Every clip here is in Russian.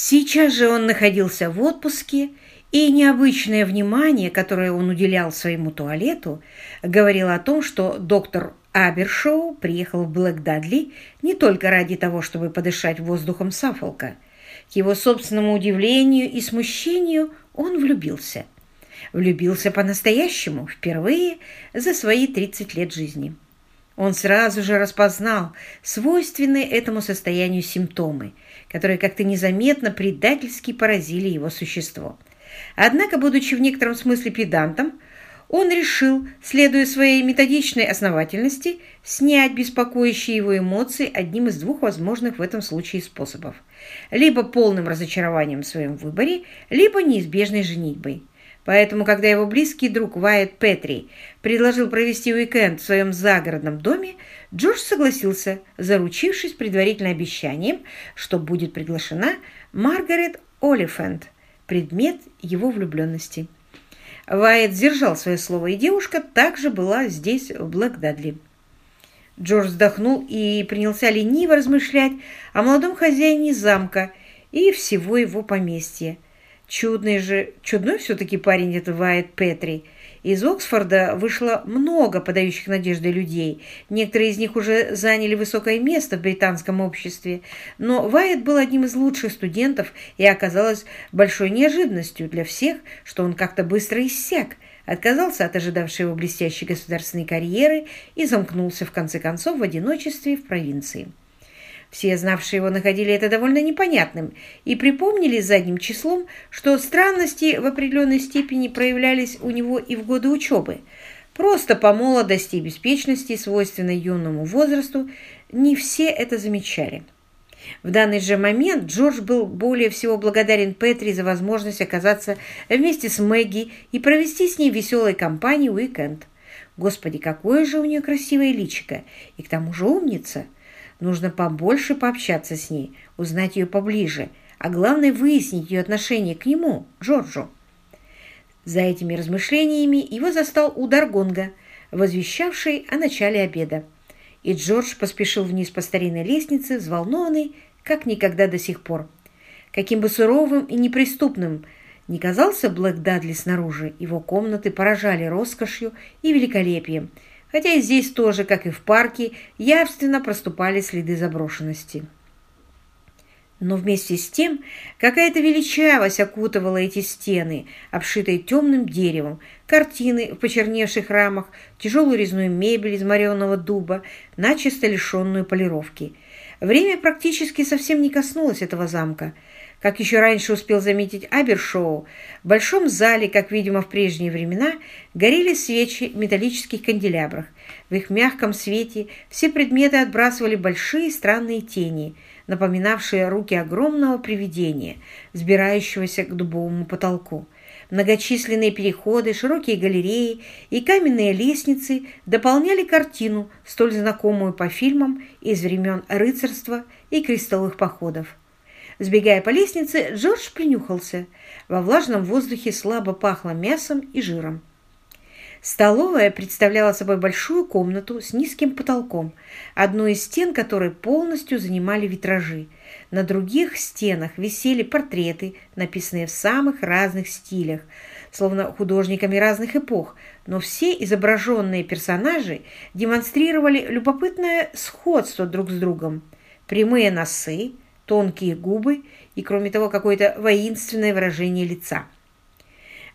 Сейчас же он находился в отпуске, и необычное внимание, которое он уделял своему туалету, говорило о том, что доктор Абершоу приехал в Блэк-Дадли не только ради того, чтобы подышать воздухом Саффолка. К его собственному удивлению и смущению он влюбился. Влюбился по-настоящему, впервые за свои 30 лет жизни. Он сразу же распознал свойственные этому состоянию симптомы, которые как-то незаметно предательски поразили его существо. Однако, будучи в некотором смысле педантом, он решил, следуя своей методичной основательности, снять беспокоящие его эмоции одним из двух возможных в этом случае способов. Либо полным разочарованием в своем выборе, либо неизбежной женитьбой. Поэтому, когда его близкий друг Вайет Петри предложил провести уикенд в своем загородном доме, Джордж согласился, заручившись предварительным обещанием, что будет приглашена Маргарет Олифант, предмет его влюбленности. Вайет сдержал свое слово, и девушка также была здесь, в Блэк-Дадли. Джордж вздохнул и принялся лениво размышлять о молодом хозяине замка и всего его поместья – Чудный же, чудной все-таки парень этот Вайт Петри. Из Оксфорда вышло много подающих надежды людей. Некоторые из них уже заняли высокое место в британском обществе. Но Вайт был одним из лучших студентов, и оказалось большой неожиданностью для всех, что он как-то быстро иссяк, отказался от ожидавшей его блестящей государственной карьеры и замкнулся в конце концов в одиночестве в провинции. Все знавшие его находили это довольно непонятным и припомнили задним числом, что странности в определенной степени проявлялись у него и в годы учебы. Просто по молодости и беспечности, свойственной юному возрасту, не все это замечали. В данный же момент Джордж был более всего благодарен Петри за возможность оказаться вместе с Мэгги и провести с ней веселой компанию уикенд. Господи, какое же у нее красивое личико! И к тому же умница! Нужно побольше пообщаться с ней, узнать ее поближе, а главное выяснить ее отношение к нему, Джорджу. За этими размышлениями его застал удар гонга, возвещавший о начале обеда. И Джордж поспешил вниз по старинной лестнице, взволнованный, как никогда до сих пор. Каким бы суровым и неприступным не казался Блэк Дадли снаружи, его комнаты поражали роскошью и великолепием – хотя и здесь тоже, как и в парке, явственно проступали следы заброшенности. Но вместе с тем какая-то величавость окутывала эти стены, обшитые темным деревом, картины в почерневших рамах, тяжелую резную мебель из мореного дуба, начисто лишенную полировки. Время практически совсем не коснулось этого замка – как еще раньше успел заметить Абершоу, в большом зале, как видимо в прежние времена, горели свечи в металлических канделябрах. В их мягком свете все предметы отбрасывали большие странные тени, напоминавшие руки огромного привидения, взбирающегося к дубовому потолку. Многочисленные переходы, широкие галереи и каменные лестницы дополняли картину, столь знакомую по фильмам из времен рыцарства и крестовых походов. Сбегая по лестнице, Джордж принюхался. Во влажном воздухе слабо пахло мясом и жиром. Столовая представляла собой большую комнату с низким потолком, одну из стен которой полностью занимали витражи. На других стенах висели портреты, написанные в самых разных стилях, словно художниками разных эпох, но все изображенные персонажи демонстрировали любопытное сходство друг с другом. Прямые носы, тонкие губы и, кроме того, какое-то воинственное выражение лица.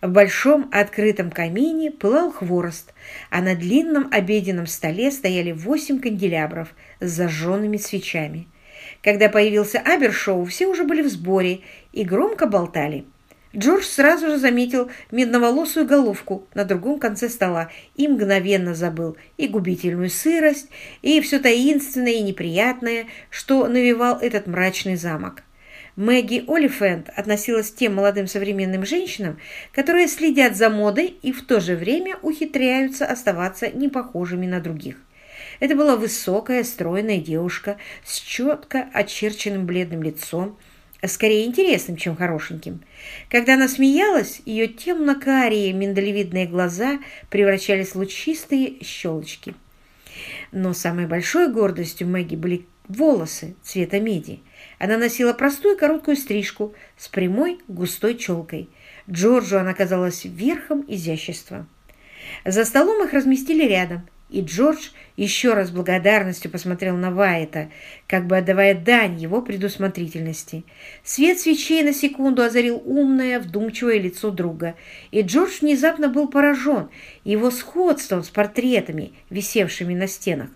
В большом открытом камине пылал хворост, а на длинном обеденном столе стояли восемь канделябров с зажженными свечами. Когда появился Абершоу, все уже были в сборе и громко болтали. Джордж сразу же заметил медноволосую головку на другом конце стола и мгновенно забыл и губительную сырость, и все таинственное и неприятное, что навевал этот мрачный замок. Мэгги Олифент относилась к тем молодым современным женщинам, которые следят за модой и в то же время ухитряются оставаться непохожими на других. Это была высокая, стройная девушка с четко очерченным бледным лицом, скорее интересным, чем хорошеньким. Когда она смеялась, ее темно-карие миндалевидные глаза превращались в лучистые щелочки. Но самой большой гордостью Мэгги были волосы цвета меди. Она носила простую короткую стрижку с прямой густой челкой. Джорджу она казалась верхом изящества. За столом их разместили рядом, и Джордж еще раз благодарностью посмотрел на Вайта, как бы отдавая дань его предусмотрительности. Свет свечей на секунду озарил умное, вдумчивое лицо друга, и Джордж внезапно был поражен его сходством с портретами, висевшими на стенах.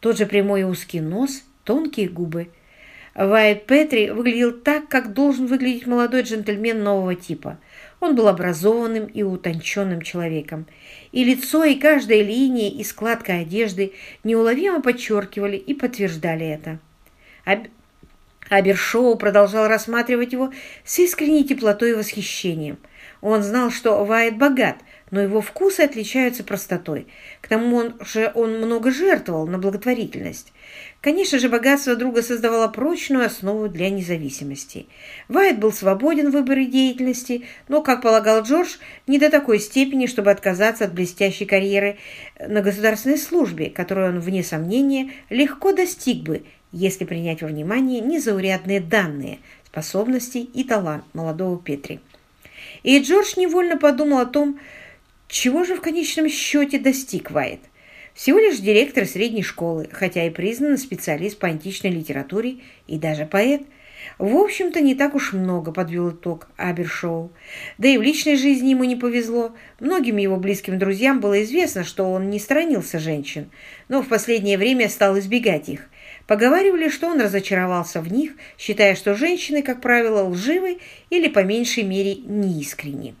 Тот же прямой узкий нос, тонкие губы. Вайт Петри выглядел так, как должен выглядеть молодой джентльмен нового типа – он был образованным и утонченным человеком, и лицо, и каждая линия, и складка одежды неуловимо подчеркивали и подтверждали это. Абершоу продолжал рассматривать его с искренней теплотой и восхищением. Он знал, что Вайт богат, но его вкусы отличаются простотой. К тому он же он много жертвовал на благотворительность. Конечно же, богатство друга создавало прочную основу для независимости. Вайт был свободен в выборе деятельности, но, как полагал Джордж, не до такой степени, чтобы отказаться от блестящей карьеры на государственной службе, которую он, вне сомнения, легко достиг бы, если принять во внимание незаурядные данные, способности и талант молодого Петри. И Джордж невольно подумал о том, чего же в конечном счете достиг Вайт. Всего лишь директор средней школы, хотя и признанный специалист по античной литературе и даже поэт. В общем-то, не так уж много подвел итог Абершоу. Да и в личной жизни ему не повезло. Многим его близким друзьям было известно, что он не сторонился женщин, но в последнее время стал избегать их. Поговаривали, что он разочаровался в них, считая, что женщины, как правило, лживы или, по меньшей мере, неискренни.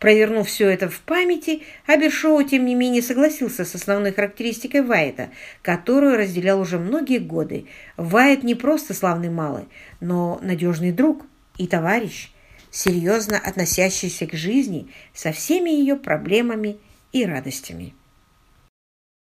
Провернув все это в памяти, Абершоу, тем не менее, согласился с основной характеристикой Вайта, которую разделял уже многие годы. Вайт не просто славный малый, но надежный друг и товарищ, серьезно относящийся к жизни со всеми ее проблемами и радостями.